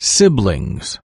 siblings.